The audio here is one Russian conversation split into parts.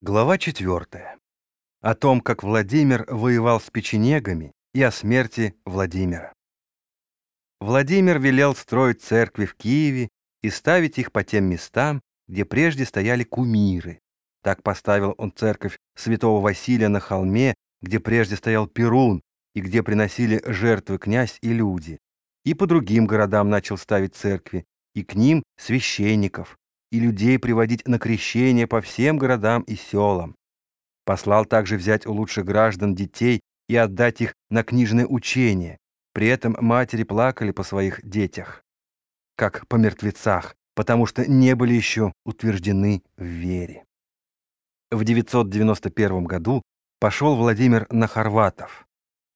Глава 4. О том, как Владимир воевал с печенегами и о смерти Владимира. Владимир велел строить церкви в Киеве и ставить их по тем местам, где прежде стояли кумиры. Так поставил он церковь святого Василия на холме, где прежде стоял Перун и где приносили жертвы князь и люди. И по другим городам начал ставить церкви, и к ним священников, и людей приводить на крещение по всем городам и селам. Послал также взять у лучших граждан детей и отдать их на книжное учение. При этом матери плакали по своих детях, как по мертвецах, потому что не были еще утверждены в вере. В 991 году пошел Владимир на хорватов.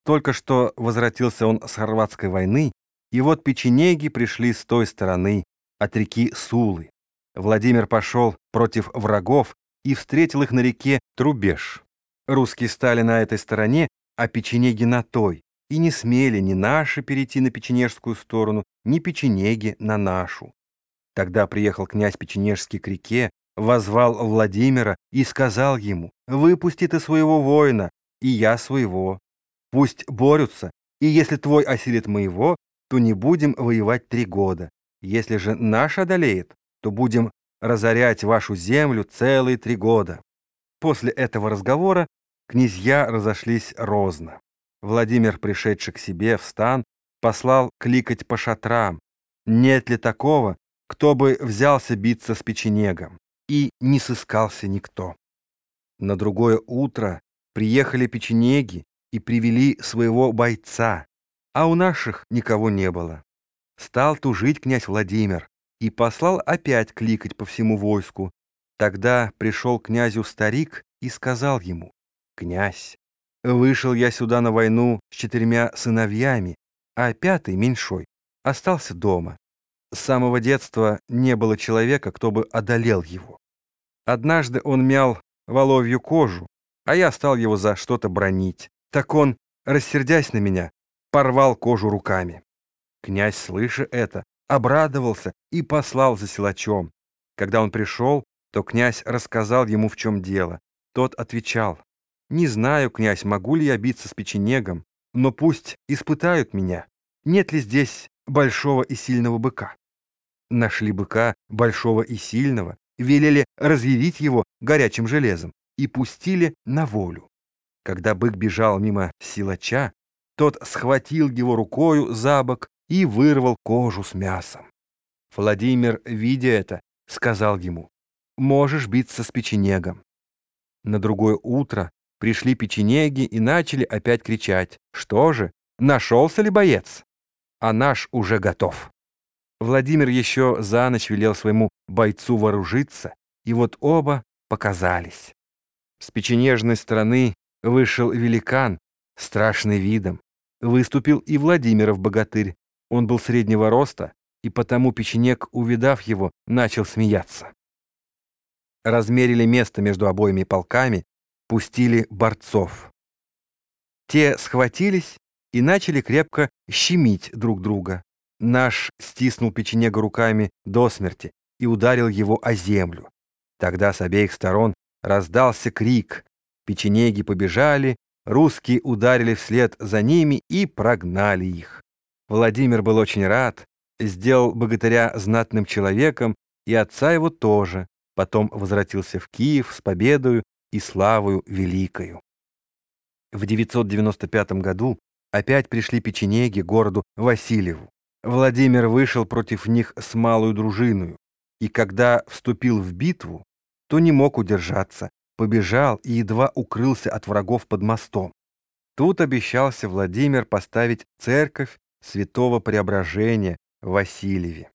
Только что возвратился он с хорватской войны, и вот печенеги пришли с той стороны, от реки Сулы. Владимир пошел против врагов и встретил их на реке Трубеж. Русские стали на этой стороне, а печенеги на той, и не смели ни наши перейти на печенежскую сторону, ни печенеги на нашу. Тогда приехал князь Печенежский к реке, возвал Владимира и сказал ему, «Выпусти ты своего воина, и я своего. Пусть борются, и если твой осилит моего, то не будем воевать три года. Если же наш одолеет, то будем разорять вашу землю целые три года». После этого разговора князья разошлись розно. Владимир, пришедший к себе в стан, послал кликать по шатрам, нет ли такого, кто бы взялся биться с печенегом, и не сыскался никто. На другое утро приехали печенеги и привели своего бойца, а у наших никого не было. Стал тужить князь Владимир, и послал опять кликать по всему войску. Тогда пришел князю старик и сказал ему, «Князь, вышел я сюда на войну с четырьмя сыновьями, а пятый, меньшой, остался дома. С самого детства не было человека, кто бы одолел его. Однажды он мял воловью кожу, а я стал его за что-то бронить. Так он, рассердясь на меня, порвал кожу руками. Князь, слыша это, обрадовался и послал за силачом. Когда он пришел, то князь рассказал ему, в чем дело. Тот отвечал, «Не знаю, князь, могу ли я биться с печенегом, но пусть испытают меня. Нет ли здесь большого и сильного быка?» Нашли быка большого и сильного, велели разъявить его горячим железом и пустили на волю. Когда бык бежал мимо силача, тот схватил его рукою за бок и вырвал кожу с мясом. Владимир, видя это, сказал ему, «Можешь биться с печенегом». На другое утро пришли печенеги и начали опять кричать, «Что же, нашелся ли боец?» А наш уже готов. Владимир еще за ночь велел своему бойцу вооружиться, и вот оба показались. С печенежной стороны вышел великан, страшный видом. Выступил и Владимиров богатырь, он был среднего роста, и потому печенек, увидав его, начал смеяться. Размерили место между обоими полками, пустили борцов. Те схватились и начали крепко щемить друг друга. Наш стиснул печенега руками до смерти и ударил его о землю. Тогда с обеих сторон раздался крик. Печенеги побежали, русские ударили вслед за ними и прогнали их. Владимир был очень рад, сделал богатыря знатным человеком, и отца его тоже, потом возвратился в Киев с победою и славою великою. В 995 году опять пришли печенеги городу Васильеву. Владимир вышел против них с малую дружиною, и когда вступил в битву, то не мог удержаться, побежал и едва укрылся от врагов под мостом. Тут обещался Владимир поставить церковь святого преображения Васильеве,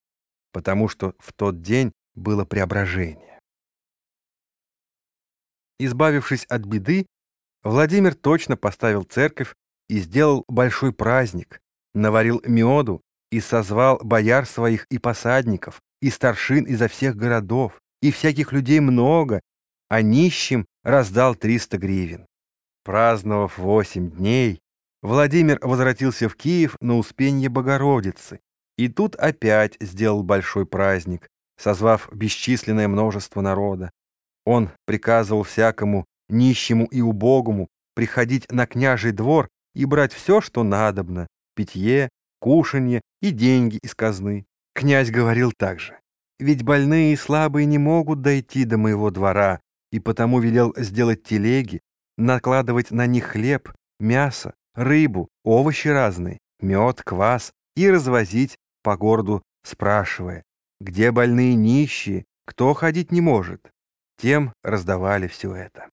потому что в тот день было преображение. Избавившись от беды, Владимир точно поставил церковь и сделал большой праздник, наварил меду и созвал бояр своих и посадников, и старшин изо всех городов, и всяких людей много, а нищим раздал триста гривен. Праздновав восемь дней, Владимир возвратился в Киев на Успенье Богородицы, и тут опять сделал большой праздник, созвав бесчисленное множество народа. Он приказывал всякому нищему и убогому приходить на княжий двор и брать все, что надобно, питье, кушанье и деньги из казны. Князь говорил также, «Ведь больные и слабые не могут дойти до моего двора, и потому велел сделать телеги, накладывать на них хлеб, мясо, рыбу, овощи разные, мед, квас и развозить по городу, спрашивая, где больные нищие, кто ходить не может. Тем раздавали все это.